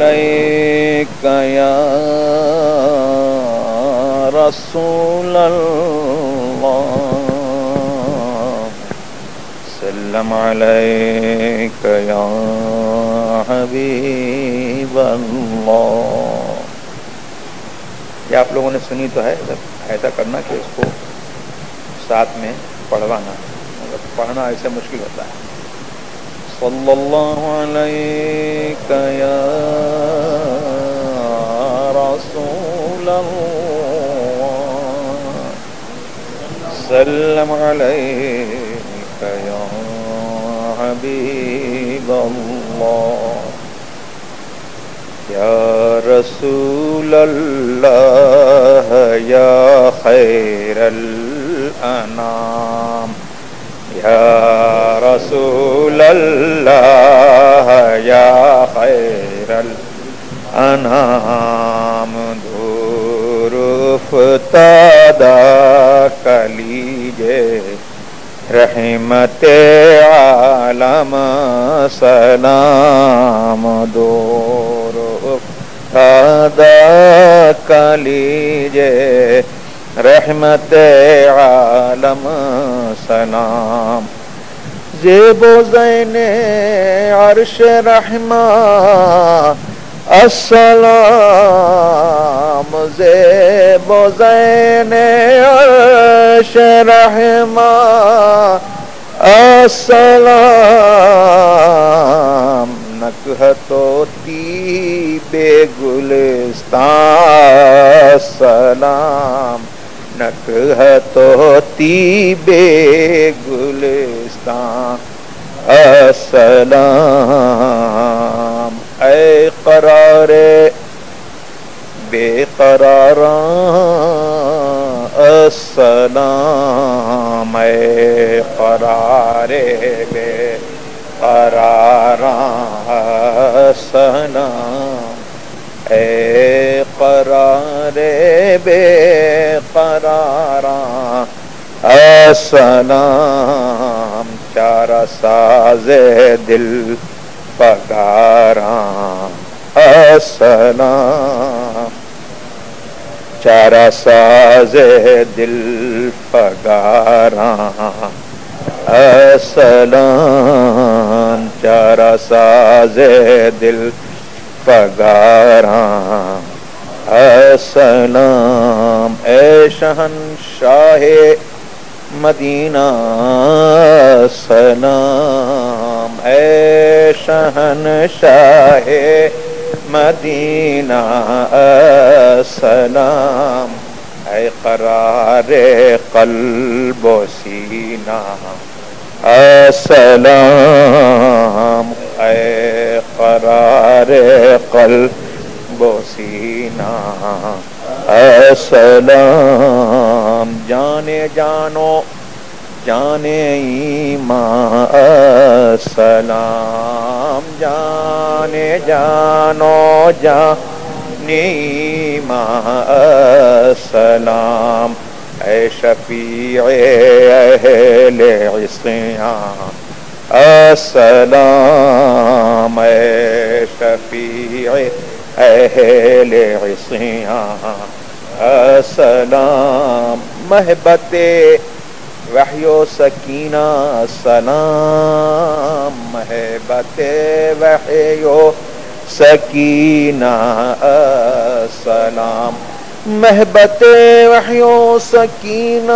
عليك يا رسول الله. سلم عليك يا حبيب الله. یہ آپ لوگوں نے سنی تو ہے ایسا کرنا کہ اس کو ساتھ میں پڑھوانا، مگر پڑھنا ایسے مشکل ہوتا ہے۔ صلی اللہ علیہ یا رسول اللہ سلم علیہ یا حبیب اللہ یا رسول اللہ یا خیر الانام یا رسول اللہ، یا خیر الانام دور فتادا کلیجے رحمت عالم، سلام، دور فتادا کلیجے رحمت عالم، سلام زیب و زین عرش رحمہ السلام زیب و زین عرش رحمہ السلام نکہتو تی بے گلستان سلام نک ہے تو تی بے السلام اے قرار بے قرار السلام اے قرار بے قرار السلام اے قرار بے قرار السلام چار ساز دل پگارا السلام چار ساز دل پگارا السلام چار ساز دل پگارا السلام اے شہن شاہ مدینہ سلام اے شہن شاہ مدینہ سلام اے قرار قلب و سینہ السلام اے قرار قلب و سینہ السلام جانے جانو، جانے ایمان السلام، جانے جانو، جانے ایمان السلام، اے شفیع اہل عصیان السلام، اے شفیع اہل عصیان السلام محبت وحی و سکینہ، سلام، محبت وحی و سکینہ السلام محبت وحی و سکینہ،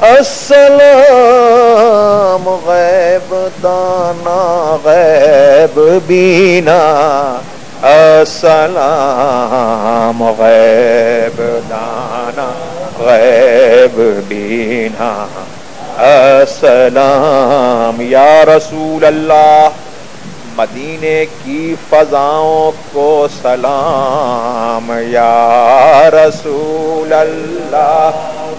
السلام، غیب دانا، غیب بینا، السلام، غیب دانا۔ غیب بینا۔ السلام یا رسول اللہ، مدینے کی فضاؤں کو سلام۔ یا رسول اللہ،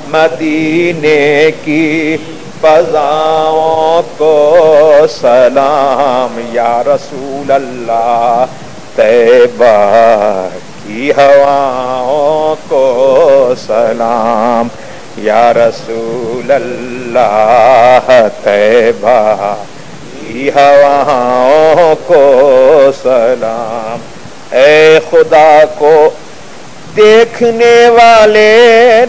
مدینے کی فضاؤں کو سلام۔ یا رسول اللہ، طیبہ کی ہواؤں کو سلام۔ یا رسول اللہ، طیبہ ہواؤں کو سلام۔ اے خدا کو دیکھنے والے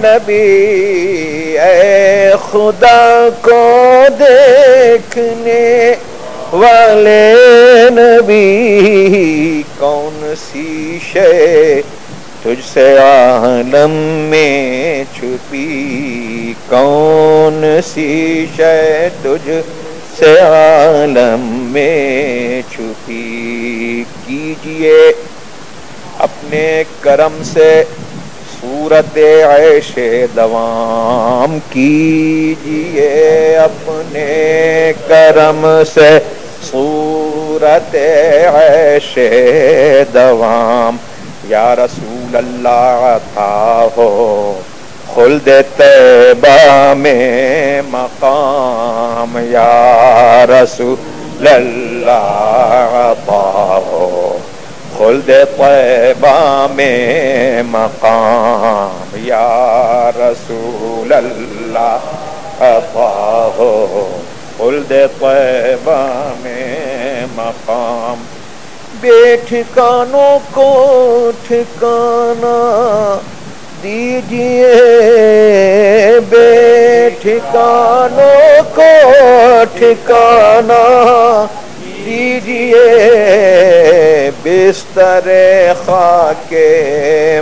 نبی، اے خدا کو دیکھنے والے نبی، کون سی شے تجھ سے عالم میں چھپی کون سی شے تجھ سے عالم میں چھپی؟ کیجیے اپنے کرم سے صورت عیش دوام کیجیے اپنے کرم سے صورت عیش دوام۔ یا رسول اللہ تھا ہو، خلد طیبہ میں مقام یا رسول اللہ تھا ہو۔ خلد طیبہ میں مقام یا رسول اللہ عطا ہو۔ خلد طیبہ میں مقام بے ٹھکانوں کو ٹھکانا دیجیے بے ٹھکانوں کو ٹھکانا دیجیے بستر خاک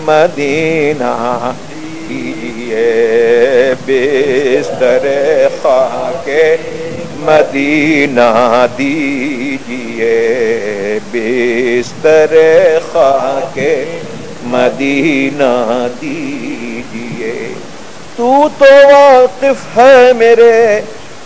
مدینہ دیجیے بستر خاک مدینہ دیجیے بستر خاک مدینہ دیجیے۔ تو تو واقف ہے میرے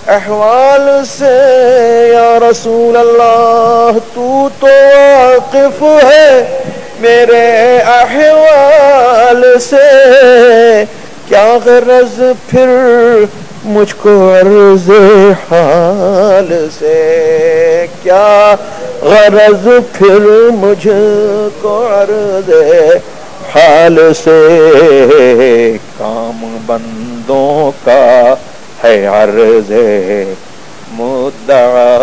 احوال سے، یا رسول اللہ، تو تو واقف ہے میرے احوال سے۔ کیا غرض پھر مجھ کو عرض حال سے، کیا غرض پھر مجھ کو عرض حال سے؟ کام بندوں کا ہے عرض مدعا،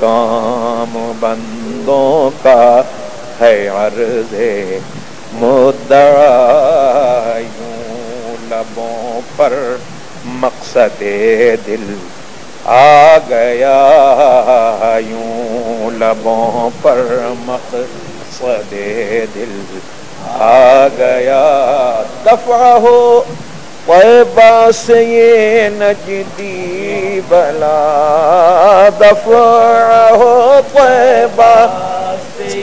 کام بندوں کا ہے عرض مدعا۔ یوں لبوں پر مقصد دل آ گیا یوں لبوں پر مقصد دل آ گیا دفعہ ہو سے یہ نجدی بلا دفعہ ہو سے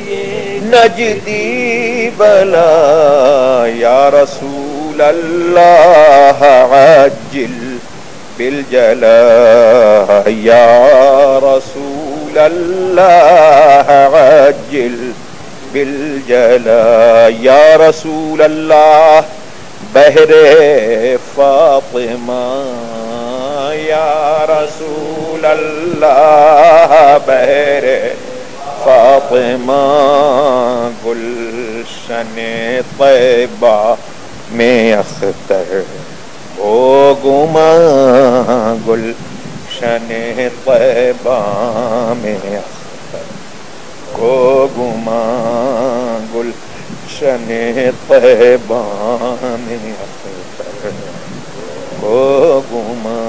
نجدی بلا یا رسول اللہ بالجلا یا رسول اللہ عجل بالجلا یا رسول اللہ بہر فاطمہ یا رسول اللہ بہر فاطمہ گلشن طیبہ میں اختر او گما گل طیبہ میں کو گما گل شن طیبہ میں کو گما